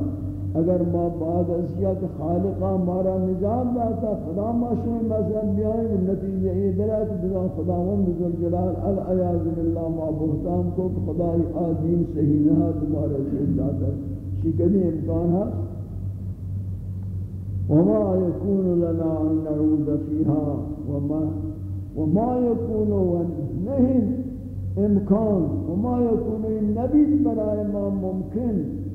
اگر ما بعد از یک خالقہ مارا نجات داتا خدا ما شوئی مذہب بیائیں نتیجہ یہ درات بدا خداوند ذل جلال. العیاض باللہ ما بہتان کو خدای آدین صحیح نہا تمہارا شہید داتا شکلی امکان ہے وما يكون لنا أن نعود فيها وما وما يكون ونهن امکان. وما يكون النبي برای ما ممکن.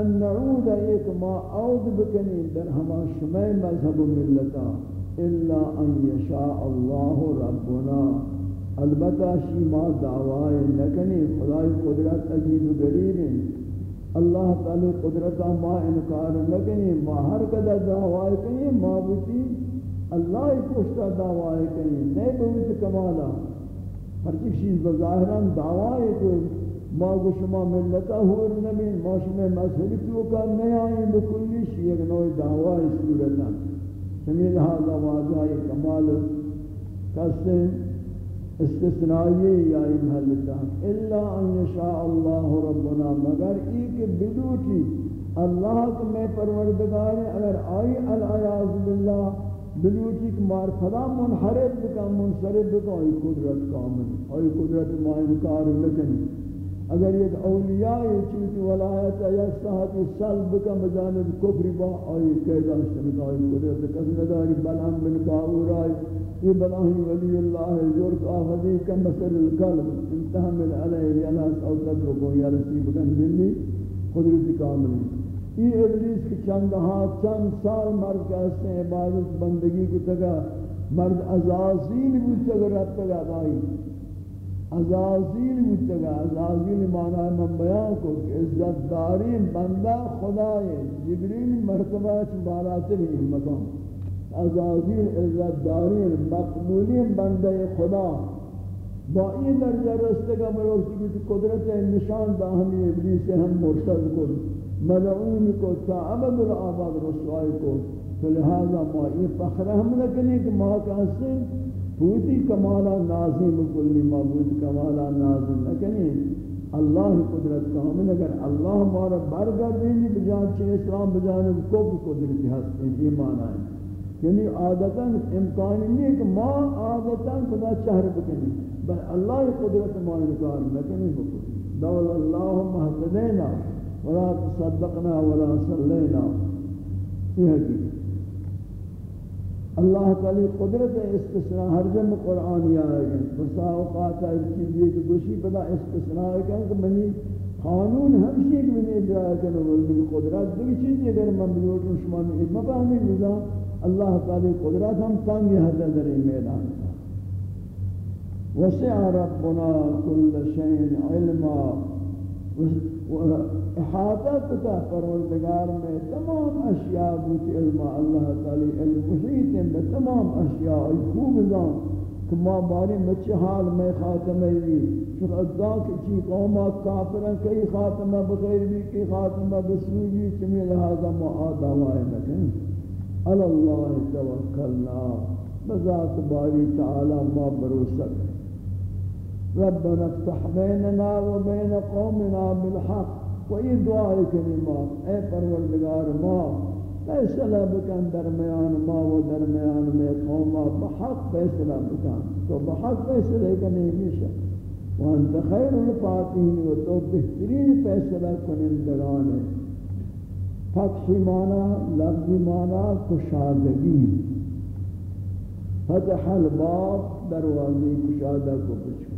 ان نعود ایک ما عود بکنی در ہما شمع مذہب ملتا الا ان یشاء اللہ ربنا البتہ شیما دعوائے نکنی خدای قدرت عجیب و غریب ہیں۔ اللہ تعالی قدرت ما انکار نکنی، ما ہر قدر دعوائے کنی، ما بوتی اللہ پوشتا دعوائے کنی نہیں بوتی کمالا۔ ہر چیز بظاہران دعوائے کو ما گو شما ملتا ہور نبی ما شما مذہبی تو کا نہیں آئیں بکلی شیئر نوع دعوائے صورتا سمیل لہذا واضح کمال کسے استثنائی یا محلتا. الا ان یشاء اللہ ربنا، مگر ایک بدوٹی اللہ کو میں پروردگار اگر آئی العیاض باللہ بلوٹی کہ مار منحرف بکا منصرف بکا آئی قدرت کامل، آئی قدرت ما انکار لکنی اگر یہ اولیاء چیز ولایت یا صحت سلب کا مجانب کفر با آئی قیدہ شمک آئی قدرت کس نداری بلہم بن کاؤر آئی یہ بلاہی ولی اللہ جرک آفدی کا مثل القلب. انتحمل علیہ ریالات او تدرکو یا رسیب کن بلی قدرت کاملی یہ ابلیس کی چند ہاتھ چند سال مرد کہتے ہیں عبادت، بندگی کو تگا مرد ازازین بھی تگا رب تگا دائی ازازین بھی تگا ازازین معنی من بیان کو کہ عزت دارین بندہ خدای جبریل مرتبہ چھ ہی مقام. عزازین عزت دارین مقبولین بندے خدا. با این درجہ رستے کا مروسی کی قدرت نشان دا ہمیں ابلیس ہم مرتد کو ملعون کو تا عبد العباد رسوائی کو تو لہذا ما یہ فخر ہم لکنی کہ ما کہتے پوتی کمالا نازم کلی معبود کمالا نازم لکنی اللہ قدرت کامل اگر اللہ ہمارا برگردینی بجان چھ اسلام بجانب کو قدرت ہستے یہ معنی ہے۔ یعنی عادتاً امکان نہیں کہ ما عادتاً خدا چہر بکنی، بل اللہ قدرت ما انکار نکنی بکنی۔ دول اللہم احتدینا ولا تصدقنا ولا صلینا۔ یہ حقیقت اللہ تعالی قدرت استثناء ہر جن قرآن یا ہے۔ بسا اوقات ہے چیز یہ کہ گوشی پدا استثناء ہے کہ منی قانون ہمشی کہ منی اجرا کرنے والی قدرت۔ دیکھ چیز یہ اگر مملوک شما میں مفاہمی نظام اللہ تعالی قدرت ہم تنگی حد در میدان وسع ربنا كل شيء علما۔ احاطہ کتا پروردگار میں تمام اشیاء بوتی علم اللہ تعالی علم محیط ہیں تمام اشیاء ای خوب زان کہ ما باری مچ حال میں خاتمہ بھی چون ازا کہ چی قوما کافرن کئی خاتمہ بغیر بھی، کئی خاتمہ بسوی بھی چمی لہذا ما آدھوائے لکن علی اللہ توکلنا، بذات باری تعالی ما بروسک ربنا افتح بیننا و بین قومنا بالحق۔ و یہ دعا کلمات اے پروردگار ما فیصلہ بکن درمیان ما و درمیان میں قوما بحق فیصلہ بکن۔ تو بحق فیصلہ کنی میشا وانت خیر الفاتحین و تو بہترین فیصلہ کنندگان ہے فتح مانا لفظ مانا، کشادگی۔ فتح الباب دروازی کشادہ کو پچھو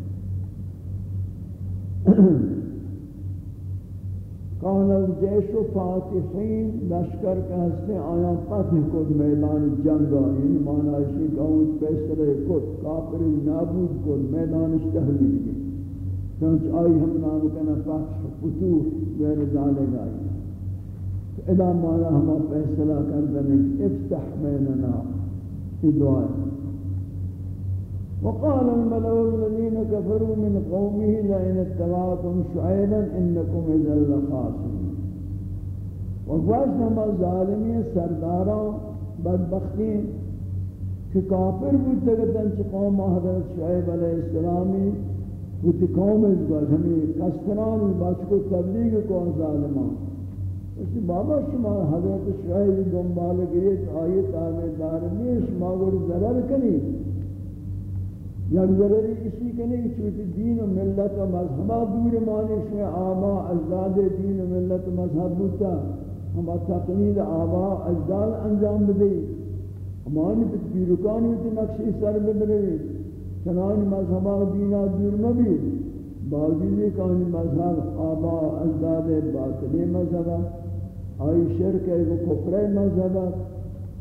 کان الجیش و فاتحین، لشکر کا ہستے آیا فتح کد میدان جنگا یعنی مانا اسی کہوں پیسرے کد، کافر نابود کد میدان اشتحلیل گئی چونچ آئی ہم نام کنا فتح فتوح غیر ذالے گائی ادا مانا ہما فیصلہ کردنے افتح بیننا. ادعاء وقال الملأ الذين كفروا من قومه لئن اتبعتم شعيبا انكم اذا لخاسرون. وقواش ہما ظالمی سرداران بدبختین کہ کافر بود تگتن چی قوم حضرت شعیب علیہ السلامی وہ قوم اس گوش. ہمیں کسکران بچ کو تبلیغ کو ظالمان. اسی بابا شما حضرت شعیب دنبال گئے آئیے تابدار میں شما گوڑ ضرر کنی. یعنی یک ضرری اسی کنی چوتی دین و ملت و مذہبہ دور مانی شما آبا اجداد دین و ملت و مذہب بودتا. ہم تقلید آبا اجداد انجام بدئی ہمانی پت بیرکانی تی نقشی سر ببرے چنانی مذہبہ دینہ دور مبی. باوجود یہ کہ مذہب آبا اجداد باطلی مذہبہ آئی شرک ہے وہ کفر مذہب.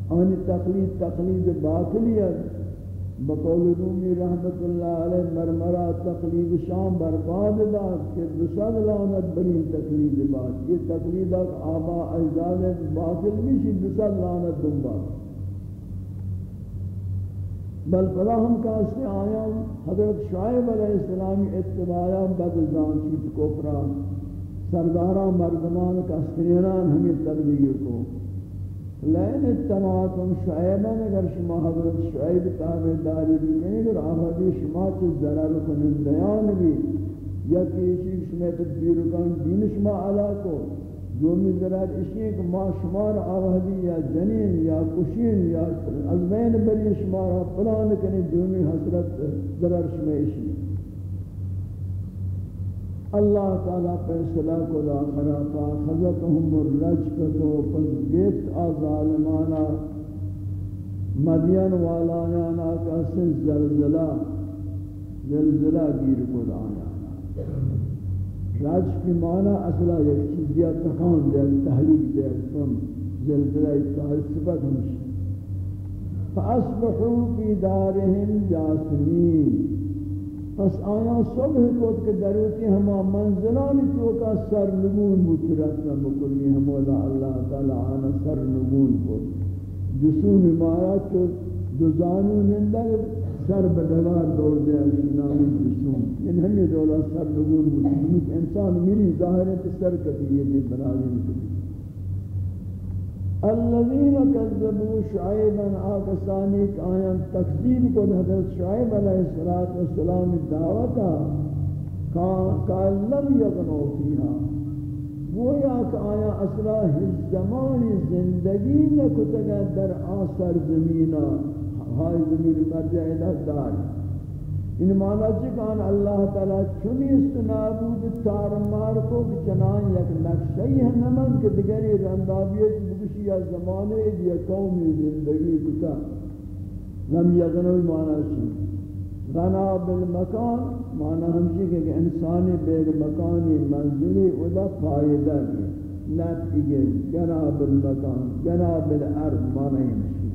آنی تقلید تقلید باطلی ہے بقول رومی رحمت اللہ علیہ مرمرہ تقلید شام برباد داد کہ دوسر لعنت بنی تقلید بات یہ تقلید آبا اجداد باطل بھی شی دوسر لعنت دنبا بل فلا ہم کہتے آیا حضرت شعیب علیہ السلامی اتباعا بدزان چیت کفرا سرداران مردمان کا سرینان ہمیں تبلیغ کو۔ لین اتماعتم شعیبا اگر شما حضرت شعیب تابع تابداری بکنی اگر آفادی شما چیز ضرر کنندیان بھی. یا کسی شما تدبیر کن، دین شما علا کو. جو می ضرر اسی ہے کہ ما شمار آوہدی یا جنین یا کشین یا از بین بری شما را پلان کنی جو حضرت ضرر شما اسی. اللہ تعالی فیصلہ کو داخرہ فاخذتهم الرجفت پس گیت آظالمانا مدین والایانا کسی زلزلہ زلزلہ گیر کو دانا رج کی معنی اصلا ایک چیز یا تکان دے تحلیق دے تم زلزلہ اتحال صفت ہمشی فاصبحوا في دارهم جاسمين پس آیا صبح کود کہ دروتی ہما منزلانی تو سر نمون مترسنا مکلی ہمولا اللہ تعالی آنا سر نمون کود جسوم مارا چو دزانو نندر سر بدگار دور دے نامی جسوم ان ہمیں دولا سر نمون مترسنا انسان میری ظاہر ہے سر کبھی یہ بھی بناوی مکلی الذين كذبوا شعيبا آکسانی آیان تکذیب کو حضرت شعیب علیہ الصلوۃ والسلام دعوتا کا لم یغنو فیها گویا کہ آیا اصلا ہز زمانی زندگی نہ کتگا در آسر زمینہ ہائی زمین مرجع دار ان معنی چکان اللہ تعالی چنی استنابود تار مار کو، چنان یک نقشی ہے نمن کہ دگری رندابیت یا زمانے یا قومی زندگی کتا. لم یغنوی معنی چی غنا بالمکان معنی ہمشی کہ انسانی بیگ مکانی منزلی ادا فائدہ کی نفعی گئی گنا بالمکان، گنا بالعرض معنی ہمشی.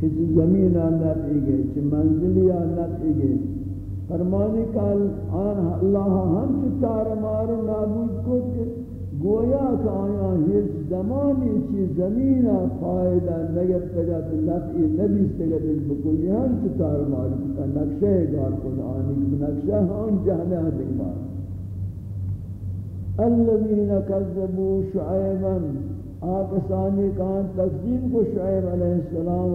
کسی زمین نفعی گئے چی منزلی نفعی گئے فرمانی کل آن اللہ ہم چی تار مارو، نابود کو کہ گویا که آیا هیچ زمانی چی زمین فایده نگفتگا به نفعی نبیستگا به بکلی هم ستار ماری کتا نقشه گار کن آنی که نقشه آن جهنه هدک مار الَّذِينَ كَذَّبُوا شُعَيْبًا آقسانی کان تقدیم کو شعیب علیہ السلام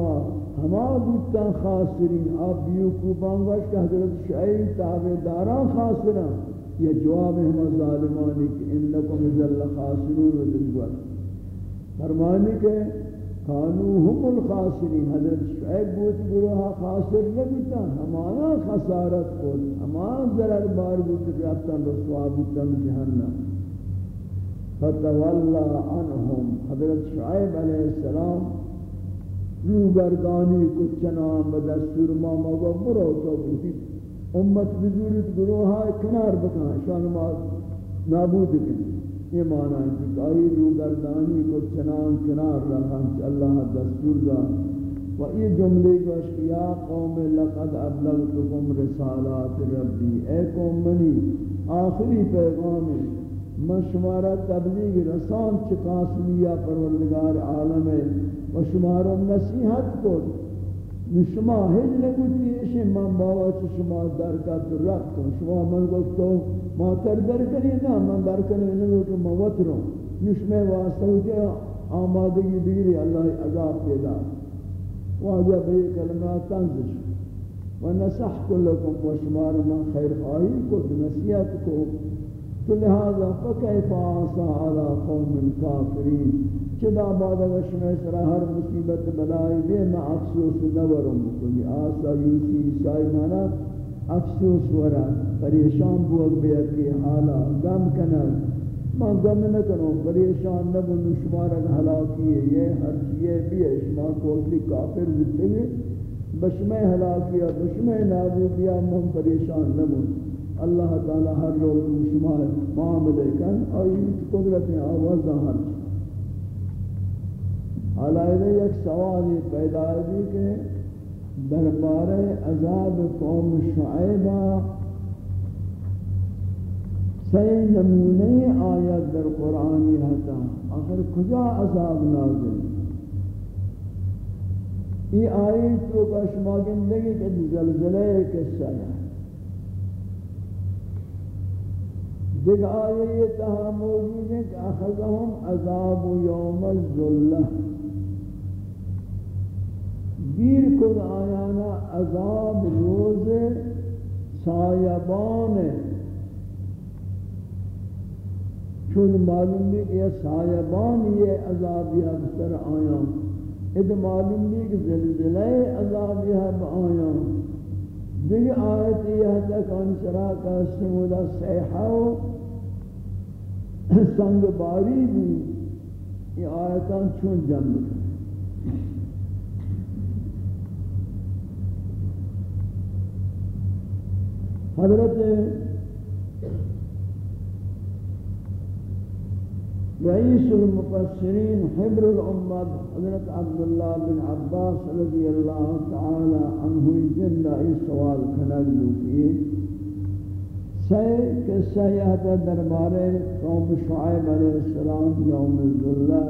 ہما بودتان خاسرین. آب بیوکو وش که حضرت شعیب تابداران خاسرین خاسران. یہ جواب ہما ظالمانی کہ انکم ذل خاسرون و دلگوت فرمانی کہ کانو ہم الخاسرین، حضرت شعیب بوت گروہ خاسر لگتا ہمانا خسارت کو ہمان ضرر بار بوت رفتن رسوا بوتن جہنم۔ فتولى عنهم حضرت شعیب علیہ السلام رو گردانی کو چنان بدستور ما مگو برو تو بودی۔ امت بزورت گروہ ہے کنار بکان شان ما نابود کنی یہ معنی ہے کہ کاری رو گردانی کو چنان کنار رہا اللہ دستور دا و یہ جملے کو اشکیا قوم لقد ابلغتکم رسالات ربی۔ اے قوم منی، آخری پیغام من شمارا تبلیغ رسان چی قاسمیہ پروردگار عالم ہے۔ و شمارا نصیحت کو شما ہج لگوتی اشی من بابا چی شما در کا تو کن. شما من گفتو ما تر در کنی نا من در کنی نگو کہ ما وطروں نشمے واسطہ ہوتی آمادگی دیری اللہ عذاب پیدا واجہ بے کلمات تنزش و نصحت لکم و شمار من خیر خواہی کو نصیحت کو تو لہذا فکیف آسا علی قوم کافرین. چدا بعد وشمع سرا ہر مصیبت بلائی بے ما افسوس نورم بکنی آسا یوسی عیسائی مانا افسوس ورا. پریشان بوگ بیتی حالا غم کنر ما غم نکنو پریشان نہ نبو نشمارک حلاکی ہے یہ ہر چیئے بھی ہے شما کولی کافر زدتے ہیں بشمع حلاکیہ بشمع نابودیہ من پریشان نہ نبو اللہ تعالی ہر روز شما معاملے کن. اور قدرت آواز ظاہر حالائے یک سوال پیدا ہے کہ دربار عذاب قوم شعیبہ سی نمونے آیت در قرآنی ہتا آخر کجا عذاب نازل؟ یہ آیت تو کشما گندگی کے زلزلے کے سیا دیکھ آئے یہ تہا موجود ہے کہ اخذہم عذاب یوم الظلہ گیر کد آیانا عذاب روز سایبان چون معلوم بھی کہ یہ سایبان یہ عذاب یہ بسر آیان اد معلوم بھی کہ زلزلہ عذاب یہ آیان دیکھ آیت یہ تک انسرا کا سمودہ سیحہ سنگ باری بھی۔ یہ آیتان چون جمع کریں حضرت رئیس المفسرین حبر الامت حضرت عبداللہ بن عباس رضی اللہ تعالی عنہ جندہ اس سوال کھنگ لوکیے سی قصہ یہ دربارے قوم شعیب علیہ السلام یوم الظلہ